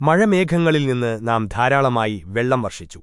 മഴമേഘങ്ങളിൽ നിന്ന് നാം ധാരാളമായി വെള്ളം വർഷിച്ചു.